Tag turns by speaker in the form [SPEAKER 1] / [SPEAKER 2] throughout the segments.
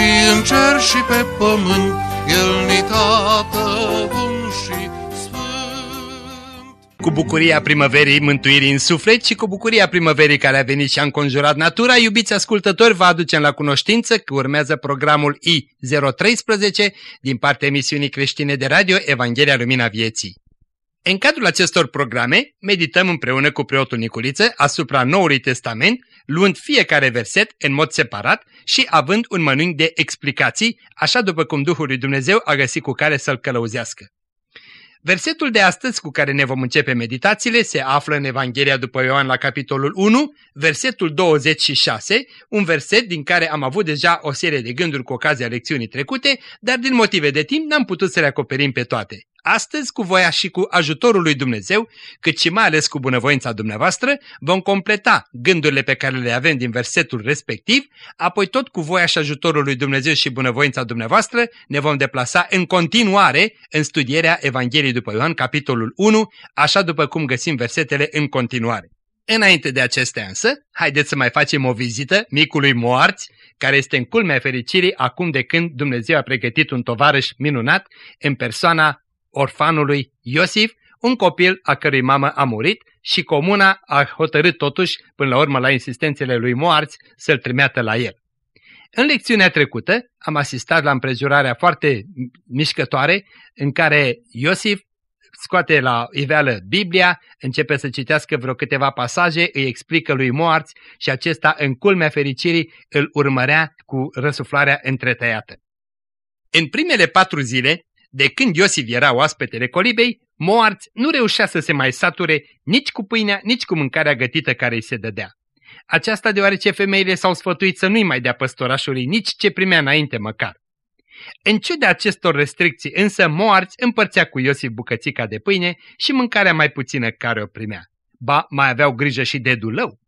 [SPEAKER 1] și în cer și pe pământ, El ni tată bun și
[SPEAKER 2] cu bucuria primăverii mântuirii în suflet și cu bucuria primăverii care a venit și a înconjurat natura, iubiți ascultători, vă aducem la cunoștință că urmează programul I013 din partea emisiunii creștine de radio Evanghelia Lumina Vieții. În cadrul acestor programe, medităm împreună cu preotul Niculiță asupra Noului Testament, luând fiecare verset în mod separat și având un mănânc de explicații, așa după cum Duhul lui Dumnezeu a găsit cu care să-l călăuzească. Versetul de astăzi cu care ne vom începe meditațiile se află în Evanghelia după Ioan la capitolul 1, versetul 26, un verset din care am avut deja o serie de gânduri cu ocazia lecțiunii trecute, dar din motive de timp n-am putut să le acoperim pe toate. Astăzi, cu voia și cu ajutorul lui Dumnezeu, cât și mai ales cu bunăvoința dumneavoastră, vom completa gândurile pe care le avem din versetul respectiv, apoi tot cu voia și ajutorul lui Dumnezeu și bunăvoința dumneavoastră ne vom deplasa în continuare în studierea Evangheliei după Ioan, capitolul 1, așa după cum găsim versetele în continuare. Înainte de acestea însă, haideți să mai facem o vizită micului Moarți, care este în culmea fericirii acum de când Dumnezeu a pregătit un tovarăș minunat în persoana orfanului Iosif, un copil a cărui mamă a murit și comuna a hotărât totuși, până la urmă la insistențele lui Moarți, să-l trimeată la el. În lecțiunea trecută am asistat la împrejurarea foarte mișcătoare în care Iosif scoate la iveală Biblia, începe să citească vreo câteva pasaje, îi explică lui Moarți și acesta în culmea fericirii îl urmărea cu răsuflarea întretăiată. În primele patru zile de când Iosif era oaspetele colibei, Moarț nu reușea să se mai sature nici cu pâinea, nici cu mâncarea gătită care îi se dădea. Aceasta deoarece femeile s-au sfătuit să nu-i mai dea păstorașului nici ce primea înainte măcar. În ciuda acestor restricții însă Moarț împărțea cu Iosif bucățica de pâine și mâncarea mai puțină care o primea. Ba, mai aveau grijă și de dulău.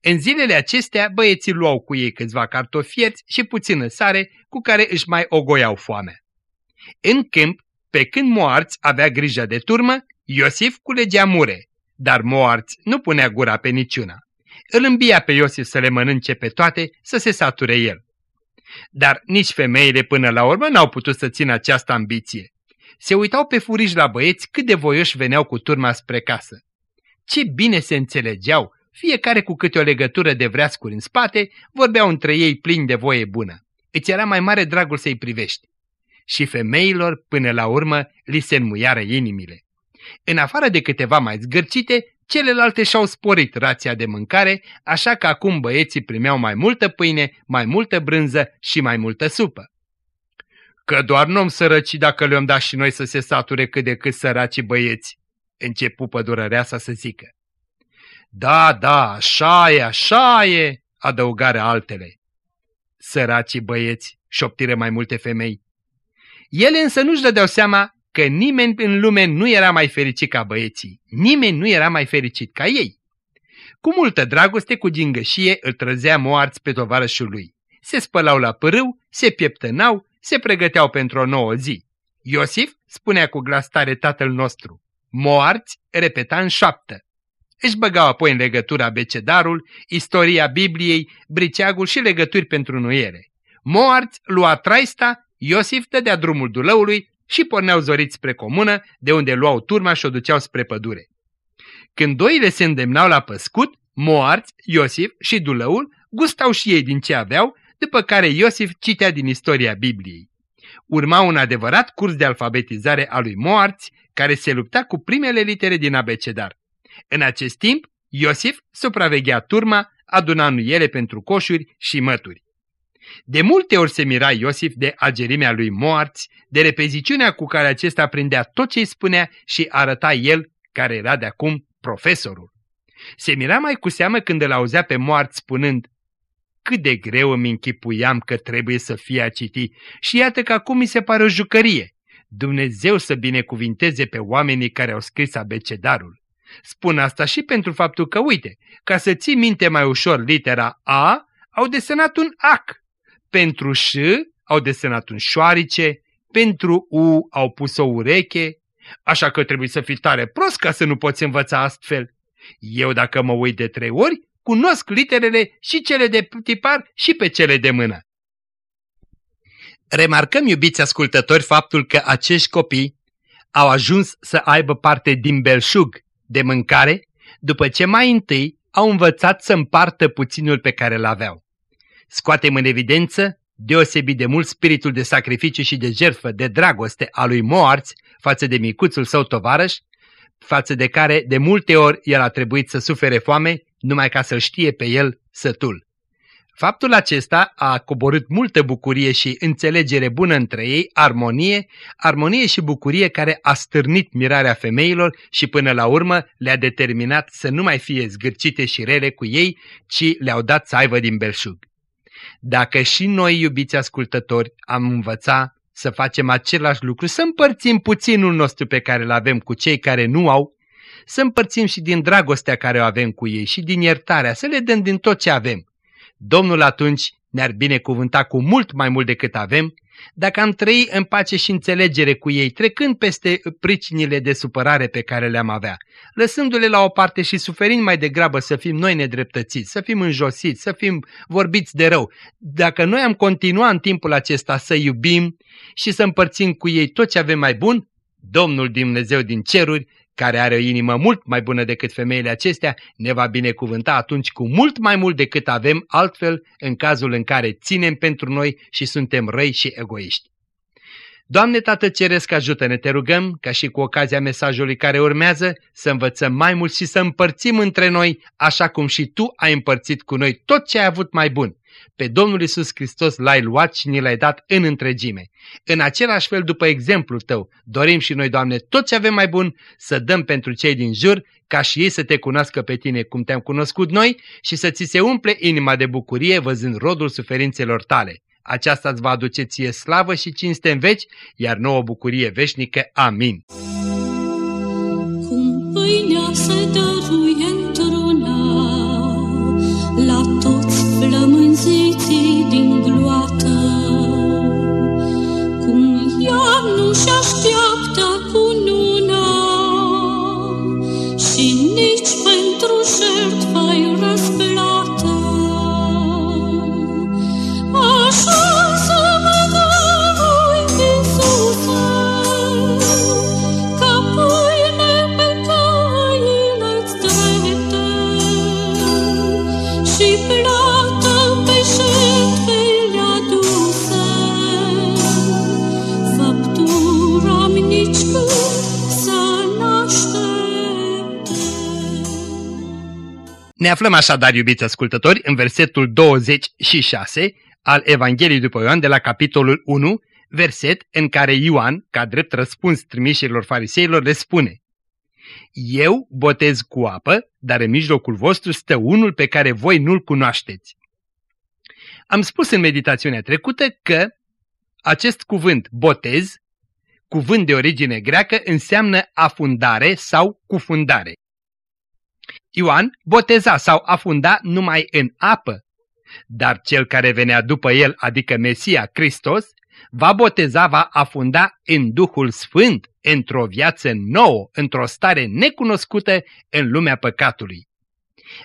[SPEAKER 2] În zilele acestea băieții luau cu ei câțiva cartofi fierți și puțină sare cu care își mai ogoiau foamea. În câmp, pe când Moarț avea grijă de turmă, Iosif culegea mure, dar Moarț nu punea gura pe niciuna. Îl îmbia pe Iosif să le mănânce pe toate, să se sature el. Dar nici femeile până la urmă n-au putut să țină această ambiție. Se uitau pe furiș la băieți cât de voioși veneau cu turma spre casă. Ce bine se înțelegeau, fiecare cu câte o legătură de vreascuri în spate, vorbeau între ei plini de voie bună. Îți era mai mare dragul să-i privești și femeilor până la urmă li se înmuiară inimile. În afară de câteva mai zgârcite, celelalte și-au sporit rația de mâncare, așa că acum băieții primeau mai multă pâine, mai multă brânză și mai multă supă. Că doar nu-om sărăci dacă le-om da și noi să se sature cât de cât săraci băieți, începu pădurăreasa să zică. Da, da, așa e, așa e, adăugare altele. Săracii băieți, șoptire mai multe femei, ele însă nu-și dădeau seama că nimeni în lume nu era mai fericit ca băieții. Nimeni nu era mai fericit ca ei. Cu multă dragoste, cu gingășie, îl trăzea moarți pe tovarășul lui. Se spălau la pârâu, se pieptănau, se pregăteau pentru o nouă zi. Iosif spunea cu glas tare tatăl nostru. Moarți repeta în șaptă. Își băgau apoi în legătura becedarul, istoria Bibliei, briceagul și legături pentru nuiere. Moarți lua traista Iosif dădea drumul dulăului și porneau zoriți spre comună, de unde luau turma și o duceau spre pădure. Când doile se îndemnau la păscut, Moarți, Iosif și dulăul gustau și ei din ce aveau, după care Iosif citea din istoria Bibliei. Urma un adevărat curs de alfabetizare a lui Moarți, care se lupta cu primele litere din abecedar. În acest timp, Iosif supraveghea turma, aduna nuiele pentru coșuri și mături. De multe ori se mira Iosif de agerimea lui Moarți, de repeziciunea cu care acesta prindea tot ce îi spunea și arăta el, care era de acum profesorul. Se mira mai cu seamă când îl auzea pe Moarți spunând, cât de greu îmi închipuiam că trebuie să fie a citi și iată că acum mi se pare o jucărie. Dumnezeu să binecuvinteze pe oamenii care au scris abecedarul. Spun asta și pentru faptul că, uite, ca să ții minte mai ușor litera A, au desenat un ac. Pentru ș au desenat un șoarice, pentru U au pus o ureche, așa că trebuie să fii tare prost ca să nu poți învăța astfel. Eu dacă mă uit de trei ori, cunosc literele și cele de tipar și pe cele de mână. Remarcăm, iubiți ascultători, faptul că acești copii au ajuns să aibă parte din belșug de mâncare, după ce mai întâi au învățat să împartă puținul pe care îl aveau. Scoatem în evidență deosebit de mult spiritul de sacrificiu și de jertfă, de dragoste a lui Moarți față de micuțul său tovarăș, față de care de multe ori el a trebuit să sufere foame numai ca să-l știe pe el sătul. Faptul acesta a coborât multă bucurie și înțelegere bună între ei, armonie, armonie și bucurie care a stârnit mirarea femeilor și până la urmă le-a determinat să nu mai fie zgârcite și rele cu ei, ci le-au dat să aibă din belșug. Dacă și noi, iubiți ascultători, am învățat să facem același lucru, să împărțim puținul nostru pe care îl avem cu cei care nu au, să împărțim și din dragostea care o avem cu ei și din iertarea, să le dăm din tot ce avem. Domnul atunci ne-ar binecuvânta cu mult mai mult decât avem, dacă am trăi în pace și înțelegere cu ei, trecând peste pricinile de supărare pe care le-am avea, lăsându-le la o parte și suferind mai degrabă să fim noi nedreptățiți, să fim înjosiți, să fim vorbiți de rău. Dacă noi am continuat în timpul acesta să iubim și să împărțim cu ei tot ce avem mai bun, Domnul Dumnezeu din ceruri care are o inimă mult mai bună decât femeile acestea, ne va binecuvânta atunci cu mult mai mult decât avem altfel în cazul în care ținem pentru noi și suntem răi și egoiști. Doamne Tată Ceresc, ajută-ne, te rugăm, ca și cu ocazia mesajului care urmează, să învățăm mai mult și să împărțim între noi, așa cum și Tu ai împărțit cu noi tot ce ai avut mai bun pe Domnul Isus Hristos l-ai luat și ni l-ai dat în întregime. În același fel, după exemplul tău, dorim și noi, Doamne, tot ce avem mai bun să dăm pentru cei din jur, ca și ei să te cunoască pe tine cum te-am cunoscut noi și să ți se umple inima de bucurie văzând rodul suferințelor tale. Aceasta îți va aduce ție slavă și cinste în veci, iar nouă bucurie veșnică. Amin. Cum pâinea se dăruie Ne aflăm așadar, iubiți ascultători, în versetul 26 al Evangheliei după Ioan de la capitolul 1, verset în care Ioan, ca drept răspuns trimișilor fariseilor, le spune Eu botez cu apă, dar în mijlocul vostru stă unul pe care voi nu-l cunoașteți. Am spus în meditațiunea trecută că acest cuvânt botez, cuvânt de origine greacă, înseamnă afundare sau cufundare. Ioan boteza sau afunda numai în apă, dar cel care venea după el, adică Mesia Hristos, va boteza, va afunda în Duhul Sfânt, într-o viață nouă, într-o stare necunoscută în lumea păcatului.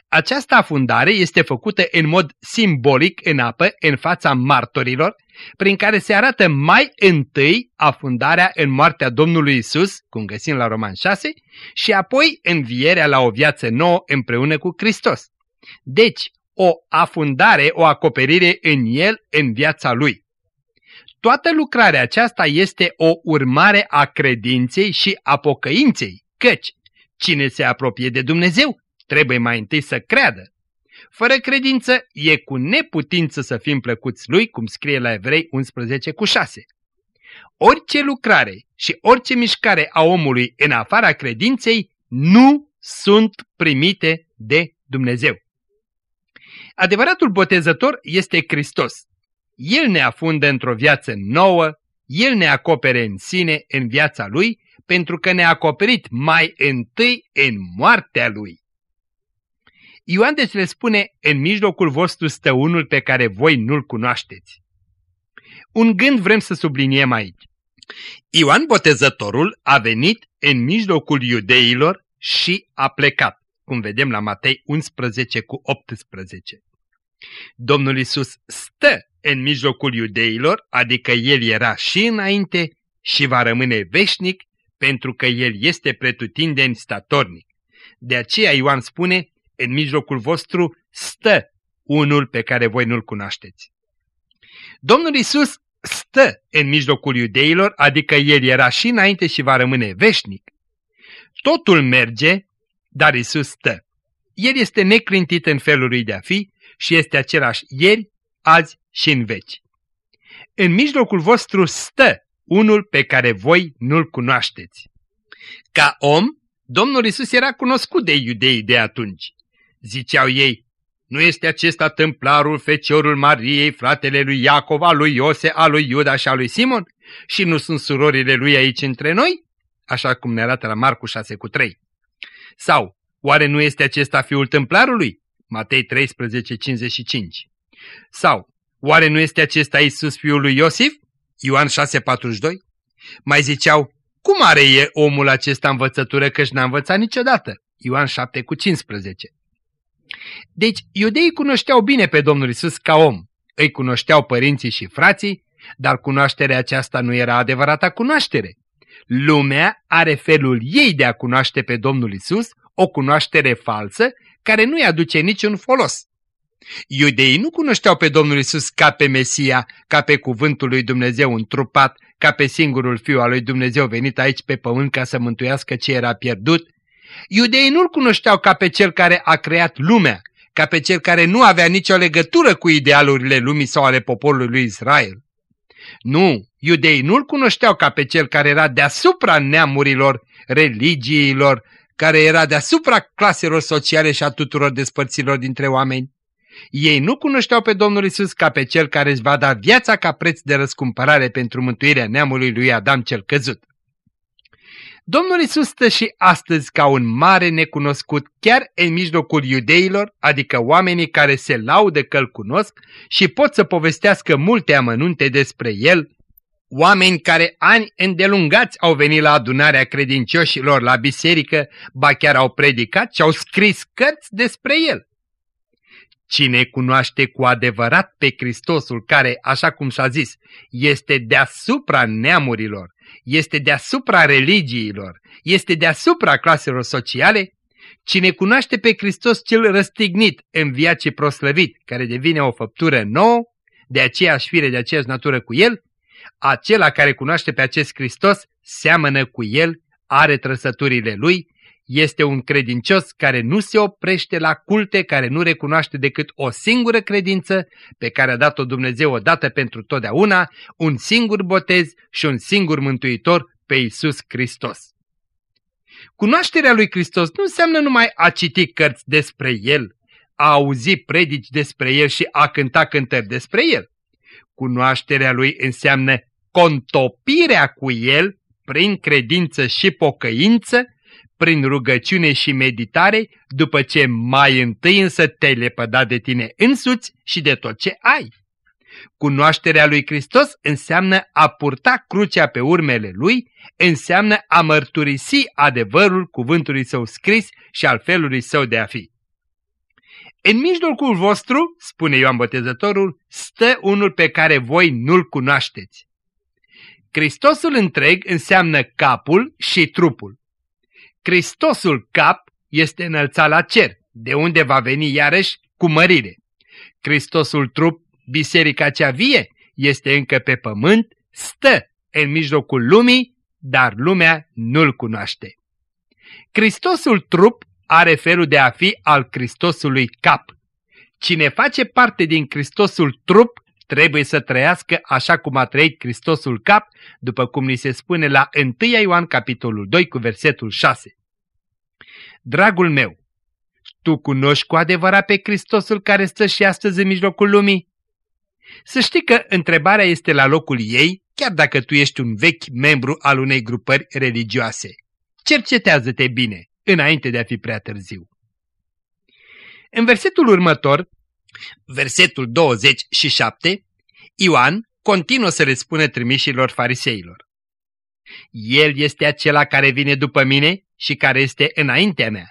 [SPEAKER 2] Această afundare este făcută în mod simbolic în apă, în fața martorilor, prin care se arată mai întâi afundarea în moartea Domnului Isus, cum găsim la Roman 6, și apoi învierea la o viață nouă împreună cu Hristos. Deci, o afundare, o acoperire în El, în viața Lui. Toată lucrarea aceasta este o urmare a credinței și a pocăinței, căci cine se apropie de Dumnezeu trebuie mai întâi să creadă. Fără credință e cu neputință să fim plăcuți lui, cum scrie la Evrei 11 cu 6. Orice lucrare și orice mișcare a omului în afara credinței nu sunt primite de Dumnezeu. Adevăratul botezător este Hristos. El ne afundă într-o viață nouă, El ne acopere în sine, în viața Lui, pentru că ne-a acoperit mai întâi în moartea Lui. Ioan deci le spune, în mijlocul vostru stă unul pe care voi nu-l cunoașteți. Un gând vrem să subliniem aici. Ioan Botezătorul a venit în mijlocul iudeilor și a plecat, cum vedem la Matei 11 cu 18. Domnul Isus stă în mijlocul iudeilor, adică El era și înainte și va rămâne veșnic, pentru că El este pretutindeni statornic. De aceea Ioan spune, în mijlocul vostru stă unul pe care voi nu-l cunoașteți. Domnul Isus stă în mijlocul iudeilor, adică El era și înainte și va rămâne veșnic. Totul merge, dar Isus stă. El este neclintit în felul lui de a fi și este același ieri, azi și în veci. În mijlocul vostru stă unul pe care voi nu-l cunoașteți. Ca om, Domnul Isus era cunoscut de iudei de atunci. Ziceau ei, nu este acesta templarul feciorul Mariei, fratele lui Iacov, al lui Iose, al lui Iuda și al lui Simon? Și nu sunt surorile lui aici între noi? Așa cum ne arată la Marcu 6 cu 3. Sau, oare nu este acesta fiul templarului? Matei 13, 55. Sau, oare nu este acesta Isus fiul lui Iosif? Ioan 6, 42. Mai ziceau, cum are e omul acesta învățătură că-și n-a învățat niciodată? Ioan 7 cu 15. Deci, iudeii cunoșteau bine pe Domnul Isus ca om. Îi cunoșteau părinții și frații, dar cunoașterea aceasta nu era adevărata cunoaștere. Lumea are felul ei de a cunoaște pe Domnul Isus, o cunoaștere falsă, care nu-i aduce niciun folos. Iudeii nu cunoșteau pe Domnul Isus ca pe Mesia, ca pe cuvântul lui Dumnezeu întrupat, ca pe singurul fiu al lui Dumnezeu venit aici pe pământ ca să mântuiască ce era pierdut. Iudeii nu-L cunoșteau ca pe Cel care a creat lumea, ca pe Cel care nu avea nicio legătură cu idealurile lumii sau ale poporului lui Israel. Nu, iudeii nu-L cunoșteau ca pe Cel care era deasupra neamurilor, religiilor, care era deasupra claselor sociale și a tuturor despărților dintre oameni. Ei nu cunoșteau pe Domnul Isus ca pe Cel care își va da viața ca preț de răscumpărare pentru mântuirea neamului lui Adam cel căzut. Domnul Isus stă și astăzi ca un mare necunoscut chiar în mijlocul iudeilor, adică oamenii care se laudă că îl cunosc și pot să povestească multe amănunte despre el, oameni care ani îndelungați au venit la adunarea credincioșilor la biserică, ba chiar au predicat și au scris cărți despre el. Cine cunoaște cu adevărat pe Hristosul care, așa cum s-a zis, este deasupra neamurilor, este deasupra religiilor, este deasupra claselor sociale, cine cunoaște pe Hristos cel răstignit în viace proslăvit, care devine o făptură nouă, de aceeași fire, de aceeași natură cu el, acela care cunoaște pe acest Hristos seamănă cu el, are trăsăturile lui este un credincios care nu se oprește la culte, care nu recunoaște decât o singură credință pe care a dat-o Dumnezeu odată pentru totdeauna, un singur botez și un singur mântuitor pe Iisus Hristos. Cunoașterea lui Hristos nu înseamnă numai a citi cărți despre El, a auzi predici despre El și a cânta cântări despre El. Cunoașterea lui înseamnă contopirea cu El prin credință și pocăință, prin rugăciune și meditare, după ce mai întâi însă te-ai lepădat de tine însuți și de tot ce ai. Cunoașterea lui Hristos înseamnă a purta crucea pe urmele lui, înseamnă a mărturisi adevărul cuvântului său scris și al felului său de a fi. În mijlocul vostru, spune Ioan Botezătorul, stă unul pe care voi nu-l cunoașteți. Hristosul întreg înseamnă capul și trupul. Hristosul cap este înălțat la cer, de unde va veni iarăși cu mărire. Hristosul trup, biserica cea vie, este încă pe pământ, stă în mijlocul lumii, dar lumea nu-l cunoaște. Hristosul trup are felul de a fi al Hristosului cap. Cine face parte din Hristosul trup trebuie să trăiască așa cum a trăit Hristosul cap, după cum ni se spune la 1 Ioan capitolul 2 cu versetul 6. Dragul meu, Tu cunoști cu adevărat pe Hristosul care stă și astăzi în mijlocul lumii? Să știi că întrebarea este la locul ei, chiar dacă tu ești un vechi membru al unei grupări religioase. Cercetează-te bine, înainte de a fi prea târziu. În versetul următor, versetul 27, Ioan continuă să le spună trimișilor fariseilor. El este acela care vine după mine și care este înaintea mea.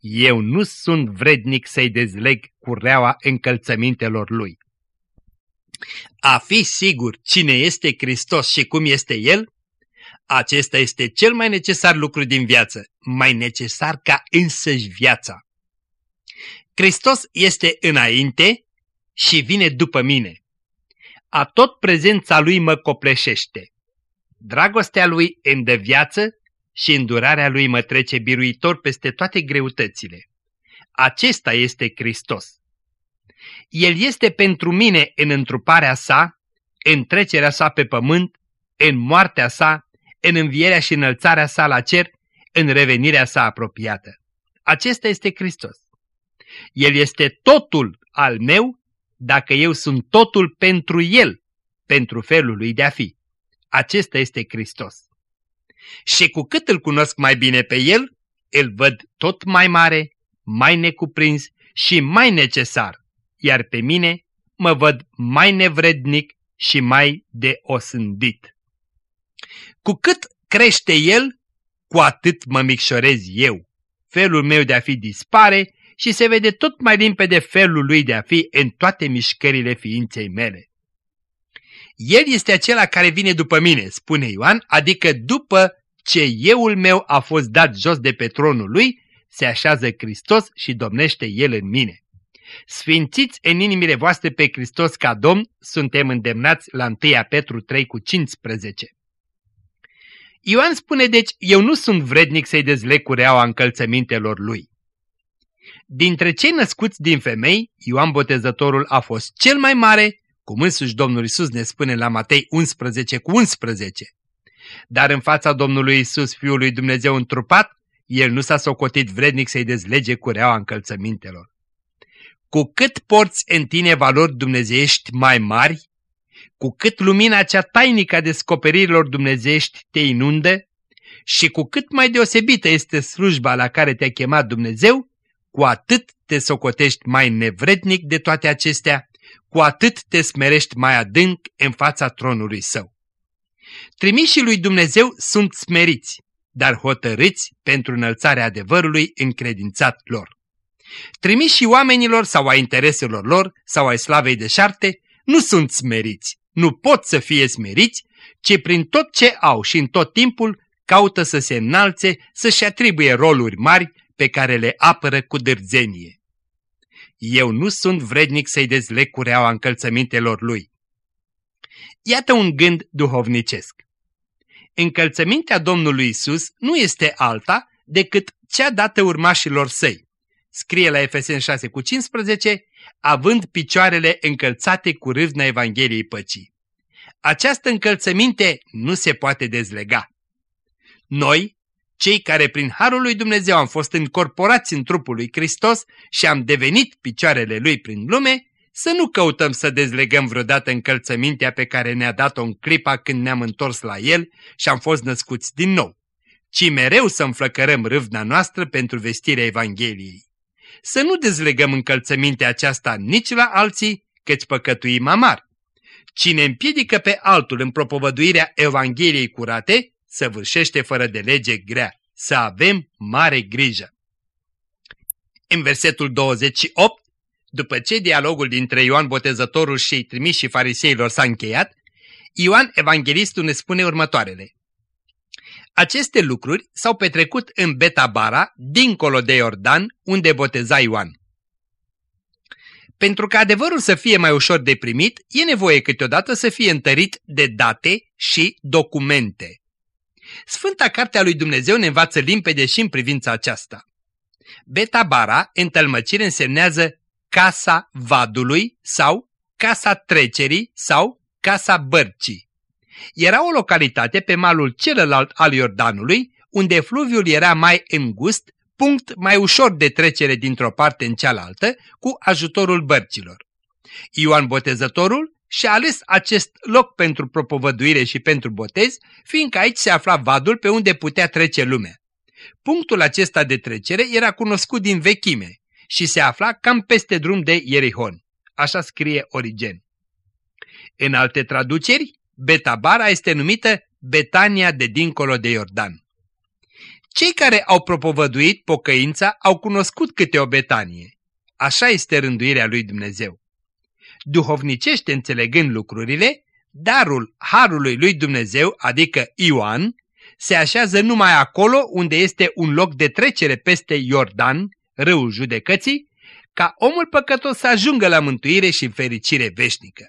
[SPEAKER 2] Eu nu sunt vrednic să-i dezleg cureaua încălțămintelor lui. A fi sigur cine este Hristos și cum este El, acesta este cel mai necesar lucru din viață, mai necesar ca însăși viața. Hristos este înainte și vine după mine. A tot prezența Lui mă copleșește. Dragostea Lui îmi dă viață și îndurarea Lui mă trece biruitor peste toate greutățile. Acesta este Hristos. El este pentru mine în întruparea sa, în trecerea sa pe pământ, în moartea sa, în învierea și înălțarea sa la cer, în revenirea sa apropiată. Acesta este Hristos. El este totul al meu dacă eu sunt totul pentru El, pentru felul lui de a fi. Acesta este Hristos. Și cu cât îl cunosc mai bine pe El, îl văd tot mai mare, mai necuprins și mai necesar, iar pe mine mă văd mai nevrednic și mai de osândit. Cu cât crește El, cu atât mă micșorez eu. Felul meu de a fi dispare și se vede tot mai limpede felul lui de a fi în toate mișcările ființei mele. El este acela care vine după mine, spune Ioan, adică după ce euul meu a fost dat jos de pe tronul lui, se așează Hristos și domnește El în mine. Sfințiți în inimile voastre pe Hristos ca Domn, suntem îndemnați la 1 Petru 3 cu 15. Ioan spune deci, eu nu sunt vrednic să-i dezleg cureaua încălțămintelor lui. Dintre cei născuți din femei, Ioan Botezătorul a fost cel mai mare, cum însuși Domnul Isus ne spune la Matei 11 cu 11. Dar în fața Domnului Isus, Fiul lui Dumnezeu întrupat, el nu s-a socotit vrednic să-i dezlege cureaua încălțămintelor. Cu cât porți în tine valori dumnezeiești mai mari, cu cât lumina cea tainică a descoperirilor dumnezeiești te inundă și cu cât mai deosebită este slujba la care te-a chemat Dumnezeu, cu atât te socotești mai nevrednic de toate acestea, cu atât te smerești mai adânc în fața tronului său. Trimișii lui Dumnezeu sunt smeriți, dar hotărâți pentru înălțarea adevărului încredințat lor. Trimișii oamenilor sau a intereselor lor sau ai slavei de șarte nu sunt smeriți, nu pot să fie smeriți, ci prin tot ce au și în tot timpul caută să se înalțe, să-și atribuie roluri mari pe care le apără cu dârzenie. Eu nu sunt vrednic să-i dezleg cureaua încălțămintelor lui. Iată un gând duhovnicesc. Încălțămintea Domnului Isus nu este alta decât cea dată urmașilor săi. Scrie la Efeseni 6 cu 15, având picioarele încălțate cu râvna Evangheliei păcii. Această încălțăminte nu se poate dezlega. Noi, cei care prin Harul lui Dumnezeu am fost încorporați în trupul lui Hristos și am devenit picioarele lui prin lume, să nu căutăm să dezlegăm vreodată încălțămintea pe care ne-a dat-o în clipa când ne-am întors la el și am fost născuți din nou, ci mereu să înflăcărăm râvna noastră pentru vestirea Evangheliei. Să nu dezlegăm încălțămintea aceasta nici la alții, căci păcătuim amar. Cine împiedică pe altul în propovăduirea Evangheliei curate, săvârșește fără de lege grea. Să avem mare grijă. În versetul 28, după ce dialogul dintre Ioan Botezătorul și trimișii fariseilor s-a încheiat, Ioan Evanghelistul ne spune următoarele. Aceste lucruri s-au petrecut în Betabara, dincolo de Iordan, unde boteza Ioan. Pentru ca adevărul să fie mai ușor de primit, e nevoie câteodată să fie întărit de date și documente. Sfânta Cartea lui Dumnezeu ne învață limpede și în privința aceasta. Betabara, în tălmăcire, însemnează casa vadului sau casa trecerii sau casa bărcii. Era o localitate pe malul celălalt al Iordanului, unde fluviul era mai îngust, punct mai ușor de trecere dintr-o parte în cealaltă cu ajutorul bărcilor. Ioan Botezătorul și-a ales acest loc pentru propovăduire și pentru botez, fiindcă aici se afla vadul pe unde putea trece lumea. Punctul acesta de trecere era cunoscut din vechime și se afla cam peste drum de Ierihon. Așa scrie Origen. În alte traduceri, Betabara este numită Betania de dincolo de Iordan. Cei care au propovăduit pocăința au cunoscut câte o betanie. Așa este rânduirea lui Dumnezeu. Duhovnicește înțelegând lucrurile, darul Harului lui Dumnezeu, adică Ioan, se așează numai acolo unde este un loc de trecere peste Iordan, râul judecății, ca omul păcătos să ajungă la mântuire și fericire veșnică.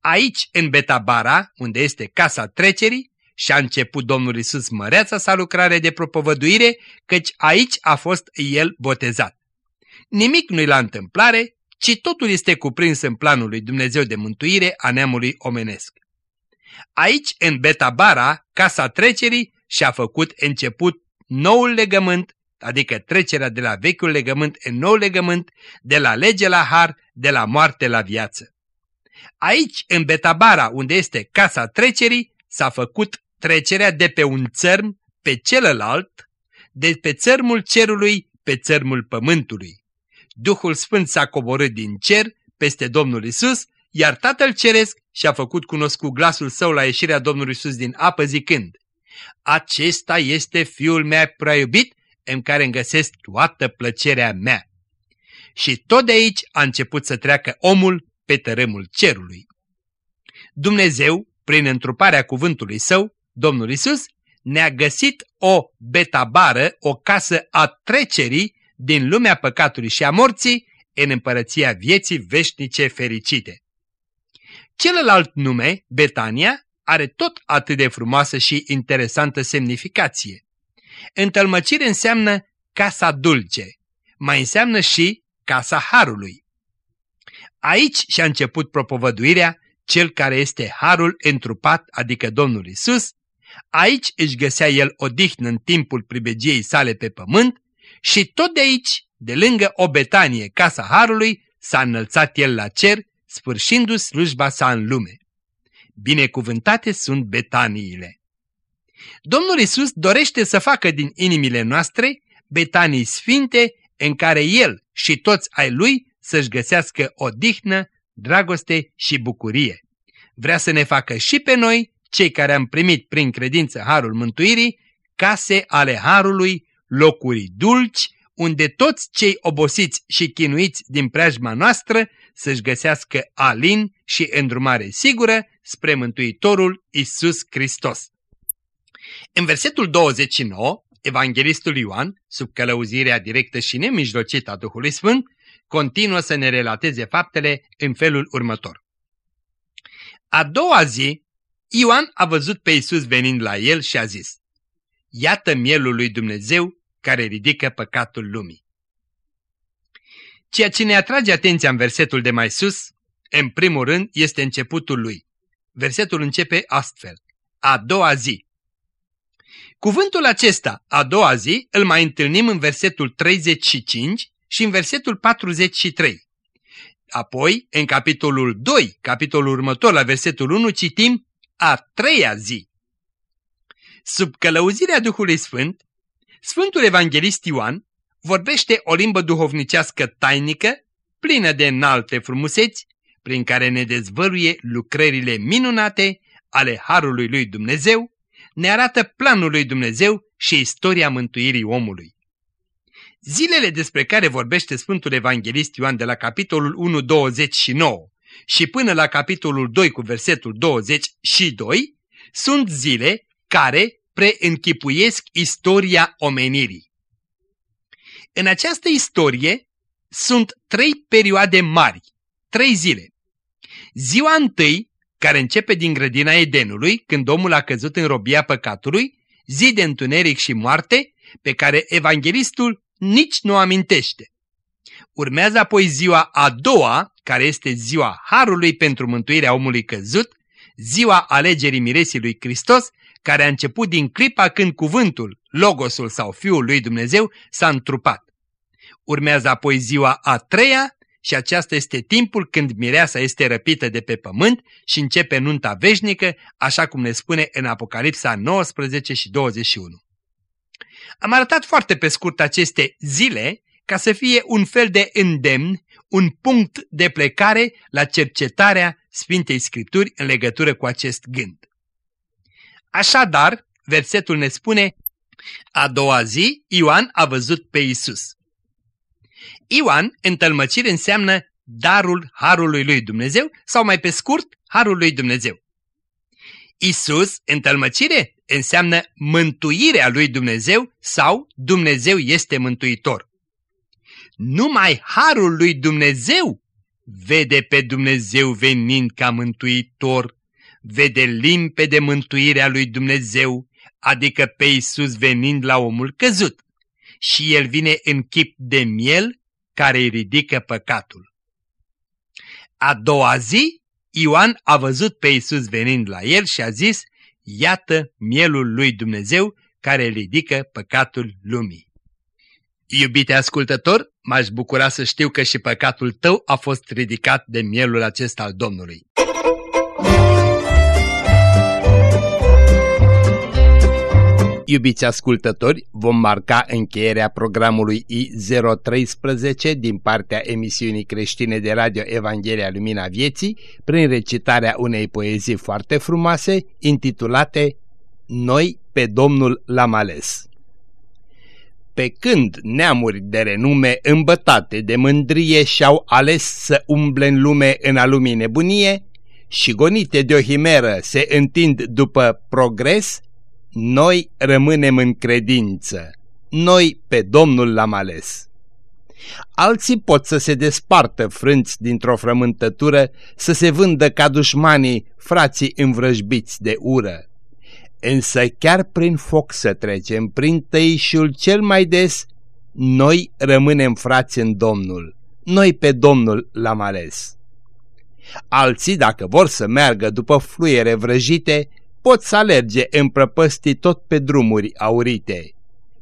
[SPEAKER 2] Aici, în Betabara, unde este casa trecerii, și-a început Domnul Isus măreața sa lucrare de propovăduire, căci aici a fost el botezat. Nimic nu-i la întâmplare, ci totul este cuprins în planul lui Dumnezeu de mântuire a neamului omenesc. Aici, în Betabara, casa trecerii, și-a făcut început noul legământ, adică trecerea de la vechiul legământ în nou legământ, de la lege la har, de la moarte la viață. Aici, în Betabara, unde este casa trecerii, s-a făcut trecerea de pe un țărm pe celălalt, de pe țărmul cerului pe țărmul pământului. Duhul Sfânt s-a coborât din cer peste Domnul Isus, iar Tatăl Ceresc și-a făcut cunoscut glasul său la ieșirea Domnului Isus din apă zicând, Acesta este Fiul meu prea iubit, în care îmi găsesc toată plăcerea mea. Și tot de aici a început să treacă omul pe tărâmul cerului. Dumnezeu, prin întruparea cuvântului său, Domnul Isus, ne-a găsit o betabară, o casă a trecerii din lumea păcatului și a morții în împărăția vieții veșnice fericite. Celălalt nume, Betania, are tot atât de frumoasă și interesantă semnificație. Întâlmăcire înseamnă casa dulce, mai înseamnă și casa Harului. Aici și-a început propovăduirea cel care este Harul întrupat, adică Domnul Isus. Aici își găsea el odihnă în timpul pribegiei sale pe pământ și tot de aici, de lângă o betanie, casa Harului, s-a înălțat el la cer, sfârșindu-și slujba sa în lume. Binecuvântate sunt betaniile. Domnul Isus dorește să facă din inimile noastre betanii sfinte în care El și toți ai Lui să-și găsească odihnă, dragoste și bucurie. Vrea să ne facă și pe noi, cei care am primit prin credință Harul Mântuirii, case ale Harului, locuri dulci, unde toți cei obosiți și chinuiți din preajma noastră să-și găsească alin și îndrumare sigură spre Mântuitorul Isus Hristos. În versetul 29, Evanghelistul Ioan, sub călăuzirea directă și nemijlocită a Duhului Sfânt, continuă să ne relateze faptele în felul următor. A doua zi, Ioan a văzut pe Isus venind la el și a zis, Iată mielul lui Dumnezeu care ridică păcatul lumii. Ceea ce ne atrage atenția în versetul de mai sus, în primul rând, este începutul lui. Versetul începe astfel. A doua zi. Cuvântul acesta, a doua zi, îl mai întâlnim în versetul 35 și în versetul 43. Apoi, în capitolul 2, capitolul următor, la versetul 1, citim a treia zi. Sub călăuzirea Duhului Sfânt, Sfântul Evanghelist Ioan vorbește o limbă duhovnicească tainică, plină de înalte frumuseți, prin care ne dezvăluie lucrările minunate ale Harului lui Dumnezeu, ne arată planul lui Dumnezeu și istoria mântuirii omului. Zilele despre care vorbește Sfântul Evanghelist Ioan de la capitolul 1, 29 și până la capitolul 2 cu versetul 22 sunt zile care preînchipuiesc istoria omenirii. În această istorie sunt trei perioade mari, trei zile. Ziua întâi, care începe din grădina Edenului, când omul a căzut în robia păcatului, zi de întuneric și moarte, pe care evanghelistul nici nu amintește. Urmează apoi ziua a doua, care este ziua Harului pentru mântuirea omului căzut, ziua alegerii miresii lui Hristos, care a început din clipa când cuvântul, logosul sau fiul lui Dumnezeu s-a întrupat. Urmează apoi ziua a treia și aceasta este timpul când mireasa este răpită de pe pământ și începe nunta veșnică, așa cum ne spune în Apocalipsa 19 și 21. Am arătat foarte pe scurt aceste zile ca să fie un fel de îndemn, un punct de plecare la cercetarea Sfintei Scripturi în legătură cu acest gând. Așadar, versetul ne spune, a doua zi Ioan a văzut pe Isus. Ioan, în tălmăcire, înseamnă darul Harului lui Dumnezeu sau mai pe scurt, Harul lui Dumnezeu. Isus, în tălmăcire, înseamnă mântuirea lui Dumnezeu sau Dumnezeu este mântuitor. Numai Harul lui Dumnezeu vede pe Dumnezeu venind ca mântuitor, vede limpede mântuirea lui Dumnezeu, adică pe Isus venind la omul căzut. Și el vine în chip de miel care îi ridică păcatul. A doua zi, Ioan a văzut pe Isus venind la el și a zis, iată mielul lui Dumnezeu care ridică păcatul lumii. Iubite ascultător, m-aș bucura să știu că și păcatul tău a fost ridicat de mielul acesta al Domnului. Iubiți ascultători, vom marca încheierea programului I013 din partea emisiunii creștine de radio Evanghelia Lumina Vieții prin recitarea unei poezii foarte frumoase intitulate Noi pe Domnul l-am ales. Pe când neamuri de renume îmbătate de mândrie și-au ales să umble în lume în alumii nebunie și gonite de o himeră se întind după progres, noi rămânem în credință, noi pe Domnul l-am ales. Alții pot să se despartă frânți dintr-o frământătură, să se vândă ca dușmanii, frații învrăjbiți de ură. Însă chiar prin foc să trecem, prin tăișul cel mai des, noi rămânem frați în Domnul, noi pe Domnul l-am ales. Alții, dacă vor să meargă după fluiere vrăjite, pot să alerge în prăpăstii tot pe drumuri aurite.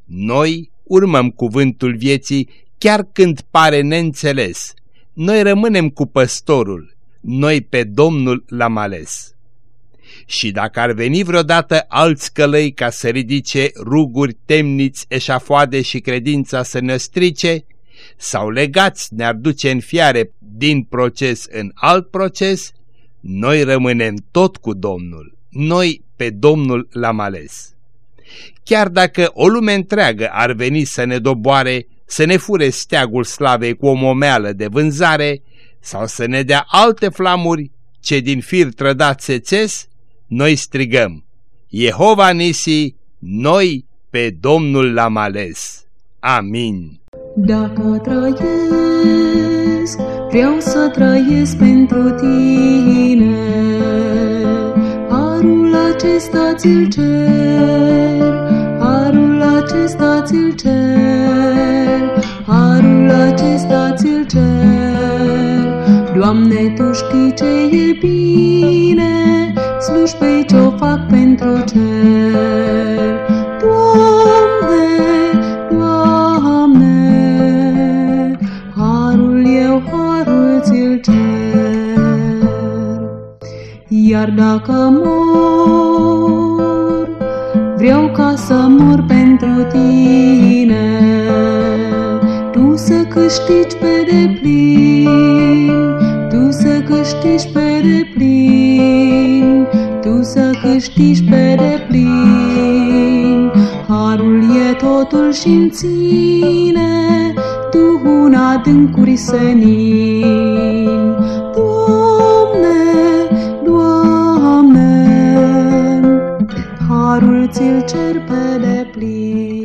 [SPEAKER 2] Noi urmăm cuvântul vieții chiar când pare neînțeles. Noi rămânem cu păstorul, noi pe Domnul l-am ales. Și dacă ar veni vreodată alți călăi ca să ridice ruguri, temniți, eșafoade și credința să ne strice, sau legați ne-ar duce în fiare din proces în alt proces, noi rămânem tot cu Domnul noi pe Domnul l-am ales. Chiar dacă o lume întreagă ar veni să ne doboare, să ne fure steagul slavei cu o momeală de vânzare, sau să ne dea alte flamuri ce din fir trădat se țes, noi strigăm, Jehova Nisi, noi pe Domnul l-am ales. Amin.
[SPEAKER 3] Dacă trăiesc, vreau să trăiesc pentru tine acesta ți-l cer, harul acesta ți-l cer, harul acesta ți-l cer. Doamne, Tu știi ce e bine, slujbei ce-o fac pentru cer. Doamne, Doamne, harul eu, harul ți-l cer. Iar dacă mor, vreau ca să mor pentru tine. Tu să câștigi pe deplin, tu să câștigi pe deplin, tu să câștigi pe deplin. Harul e totul și în ține, tu un adâncuri senin. ți-l cer pe deplin.